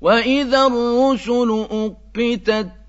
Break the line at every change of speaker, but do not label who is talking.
وَإِذَا الرُّسُلُ أُقِّتَتْ